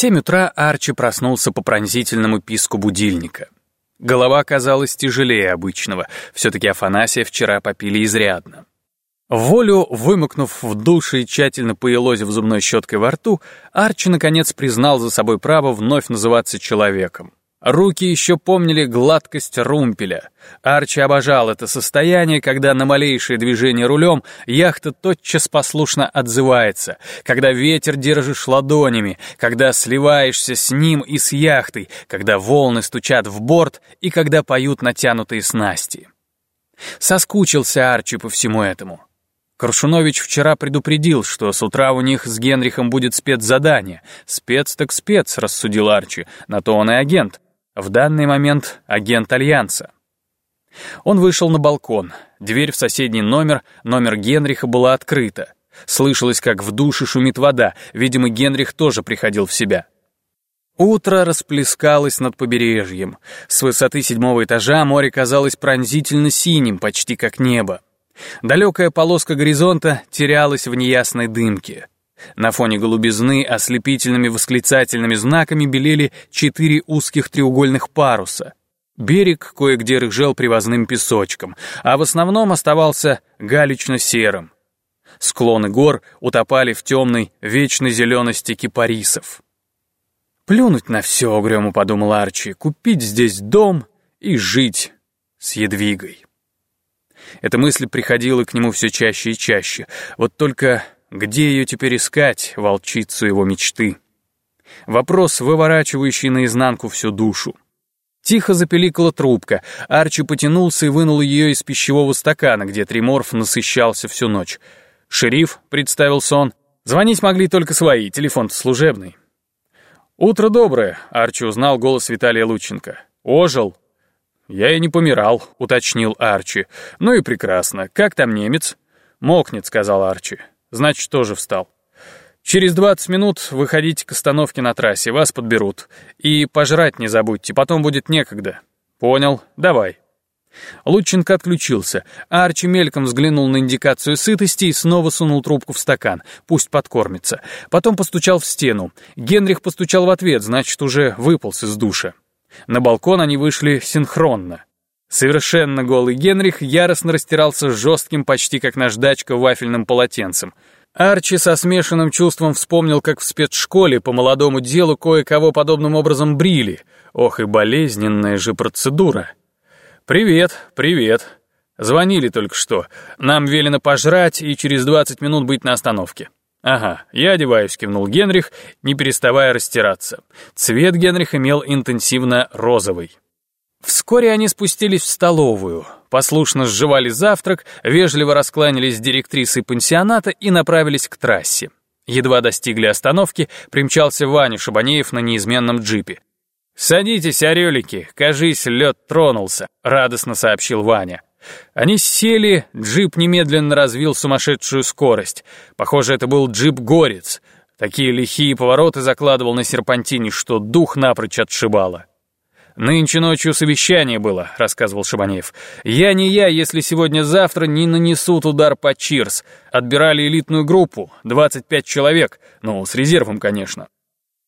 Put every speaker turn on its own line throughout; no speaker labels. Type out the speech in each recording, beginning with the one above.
семь утра Арчи проснулся по пронзительному писку будильника. Голова казалась тяжелее обычного, все-таки Афанасия вчера попили изрядно. Волю, вымокнув в душе и тщательно поелозив зубной щеткой во рту, Арчи наконец признал за собой право вновь называться человеком. Руки еще помнили гладкость румпеля. Арчи обожал это состояние, когда на малейшее движение рулем яхта тотчас послушно отзывается, когда ветер держишь ладонями, когда сливаешься с ним и с яхтой, когда волны стучат в борт и когда поют натянутые снасти. Соскучился Арчи по всему этому. Коршунович вчера предупредил, что с утра у них с Генрихом будет спецзадание. Спец так спец, рассудил Арчи, на то он и агент. В данный момент агент Альянса. Он вышел на балкон. Дверь в соседний номер, номер Генриха, была открыта. Слышалось, как в душе шумит вода. Видимо, Генрих тоже приходил в себя. Утро расплескалось над побережьем. С высоты седьмого этажа море казалось пронзительно синим, почти как небо. Далекая полоска горизонта терялась в неясной дымке. На фоне голубизны ослепительными восклицательными знаками белели четыре узких треугольных паруса. Берег кое-где рыжел привозным песочком, а в основном оставался галечно-серым. Склоны гор утопали в темной, вечной зелености кипарисов. «Плюнуть на все», — угрюмо подумал Арчи, — «купить здесь дом и жить с едвигой». Эта мысль приходила к нему все чаще и чаще. Вот только где ее теперь искать, волчицу его мечты? Вопрос, выворачивающий наизнанку всю душу. Тихо запеликала трубка. Арчи потянулся и вынул ее из пищевого стакана, где триморф насыщался всю ночь. «Шериф», — представился он. «Звонить могли только свои, телефон служебный». «Утро доброе», — Арчи узнал голос Виталия Лученко. «Ожил». «Я и не помирал», — уточнил Арчи. «Ну и прекрасно. Как там немец?» «Мокнет», — сказал Арчи. Значит, тоже встал. Через 20 минут выходите к остановке на трассе, вас подберут. И пожрать не забудьте, потом будет некогда. Понял, давай. Лученко отключился. Арчи мельком взглянул на индикацию сытости и снова сунул трубку в стакан. Пусть подкормится. Потом постучал в стену. Генрих постучал в ответ, значит, уже выполз из душа. На балкон они вышли синхронно. Совершенно голый Генрих яростно растирался жестким, почти как наждачка, вафельным полотенцем. Арчи со смешанным чувством вспомнил, как в спецшколе по молодому делу кое-кого подобным образом брили. Ох и болезненная же процедура. «Привет, привет. Звонили только что. Нам велено пожрать и через 20 минут быть на остановке». «Ага, я одеваюсь», — кивнул Генрих, не переставая растираться. Цвет Генрих имел интенсивно розовый. Вскоре они спустились в столовую, послушно сживали завтрак, вежливо раскланялись с директрисой пансионата и направились к трассе. Едва достигли остановки, примчался Ваня Шабанеев на неизменном джипе. «Садитесь, орелики, кажись, лед тронулся», — радостно сообщил Ваня. Они сели, джип немедленно развил сумасшедшую скорость. Похоже, это был джип-горец. Такие лихие повороты закладывал на серпантине, что дух напрочь отшибало. «Нынче ночью совещание было», — рассказывал Шабанеев. «Я не я, если сегодня-завтра не нанесут удар по Чирс. Отбирали элитную группу, 25 человек, ну, с резервом, конечно».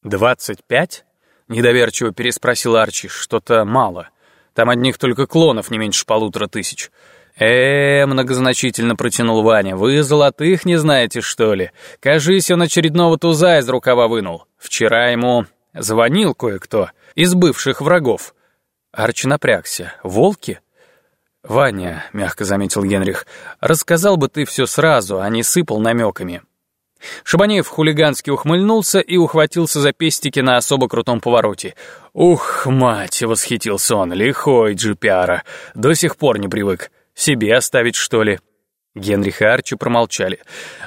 «25?» — недоверчиво переспросил Арчи. «Что-то мало. Там одних только клонов не меньше полутора тысяч». «Э, -э многозначительно протянул Ваня, вы золотых не знаете, что ли? Кажись, он очередного туза из рукава вынул. Вчера ему звонил кое-кто» из бывших врагов. Арчи напрягся. Волки? «Ваня», — мягко заметил Генрих, — «рассказал бы ты все сразу, а не сыпал намеками». Шабанеев хулигански ухмыльнулся и ухватился за пестики на особо крутом повороте. «Ух, мать!» — восхитился он. «Лихой джипиара. До сих пор не привык. Себе оставить, что ли?» Генрих и Арчи промолчали.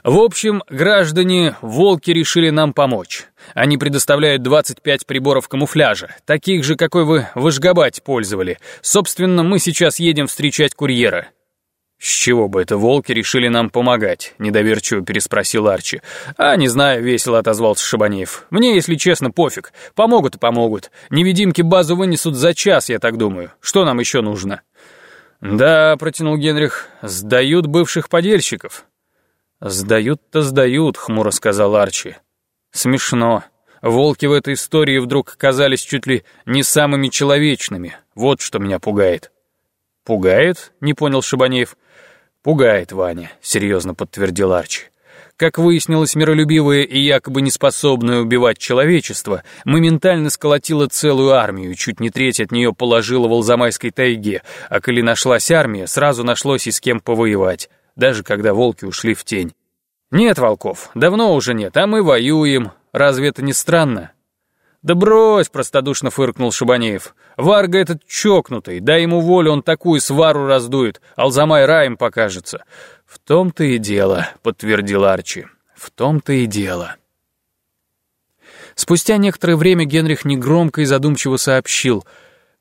«В общем, граждане, волки решили нам помочь. Они предоставляют 25 приборов камуфляжа, таких же, какой вы в Ашгабате пользовали. Собственно, мы сейчас едем встречать курьера». «С чего бы это волки решили нам помогать?» — недоверчиво переспросил Арчи. «А, не знаю», — весело отозвался Шабанеев. «Мне, если честно, пофиг. Помогут и помогут. Невидимки базу вынесут за час, я так думаю. Что нам еще нужно?» «Да», — протянул Генрих, — «сдают бывших подельщиков». «Сдают-то сдают», — хмуро сказал Арчи. «Смешно. Волки в этой истории вдруг казались чуть ли не самыми человечными. Вот что меня пугает. «Пугает?» — не понял Шабанеев. «Пугает, Ваня», — серьезно подтвердил Арчи. Как выяснилось, миролюбивое и якобы неспособное убивать человечество моментально сколотило целую армию, чуть не треть от нее положила в Алзамайской тайге, а коли нашлась армия, сразу нашлось и с кем повоевать, даже когда волки ушли в тень. Нет волков, давно уже нет, а мы воюем. Разве это не странно? «Да брось!» — простодушно фыркнул Шабанеев. «Варга этот чокнутый, дай ему волю, он такую свару раздует, Алзамай раем покажется». «В том-то и дело», — подтвердил Арчи. «В том-то и дело». Спустя некоторое время Генрих негромко и задумчиво сообщил.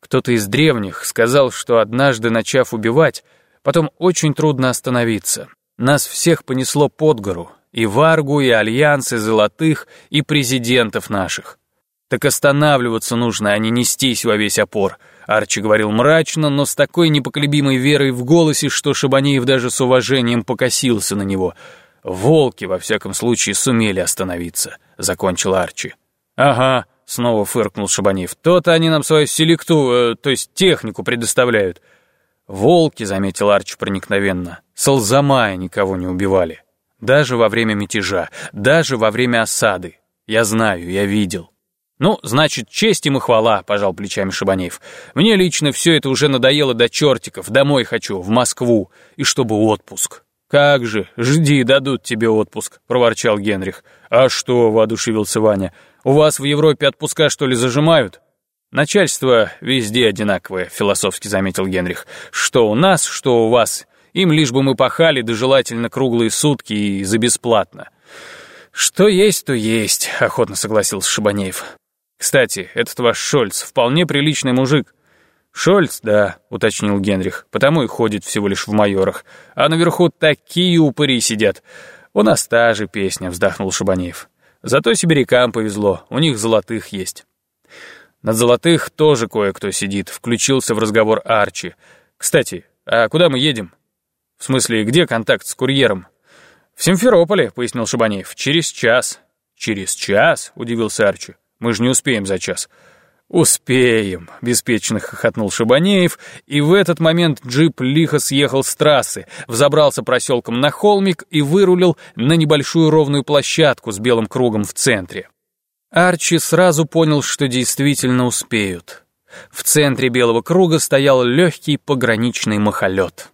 Кто-то из древних сказал, что однажды, начав убивать, потом очень трудно остановиться. Нас всех понесло под гору, и Варгу, и Альянсы Золотых, и президентов наших. Так останавливаться нужно, а не нестись во весь опор. Арчи говорил мрачно, но с такой непоколебимой верой в голосе, что Шабанеев даже с уважением покосился на него. «Волки, во всяком случае, сумели остановиться», — закончил Арчи. «Ага», — снова фыркнул Шабанеев, «то-то они нам свою селекту, э, то есть технику предоставляют». «Волки», — заметил Арчи проникновенно, — «с Алзамая никого не убивали. Даже во время мятежа, даже во время осады. Я знаю, я видел». «Ну, значит, честь им и хвала», — пожал плечами Шабанеев. «Мне лично все это уже надоело до чертиков. Домой хочу, в Москву. И чтобы отпуск». «Как же, жди, дадут тебе отпуск», — проворчал Генрих. «А что?» — воодушевился Ваня. «У вас в Европе отпуска, что ли, зажимают?» «Начальство везде одинаковое», — философски заметил Генрих. «Что у нас, что у вас. Им лишь бы мы пахали, да желательно круглые сутки и за бесплатно». «Что есть, то есть», — охотно согласился Шабанеев. Кстати, этот ваш Шольц вполне приличный мужик». «Шольц, да», — уточнил Генрих, «потому и ходит всего лишь в майорах. А наверху такие упыри сидят. У нас та же песня», — вздохнул Шабанеев. «Зато сибирякам повезло, у них золотых есть». «Над золотых тоже кое-кто сидит», — включился в разговор Арчи. «Кстати, а куда мы едем?» «В смысле, где контакт с курьером?» «В Симферополе», — пояснил Шабанеев, — «через час». «Через час?» — удивился Арчи. Мы же не успеем за час». «Успеем», — беспечно хохотнул Шабанеев, и в этот момент джип лихо съехал с трассы, взобрался проселком на холмик и вырулил на небольшую ровную площадку с белым кругом в центре. Арчи сразу понял, что действительно успеют. В центре белого круга стоял легкий пограничный махолет.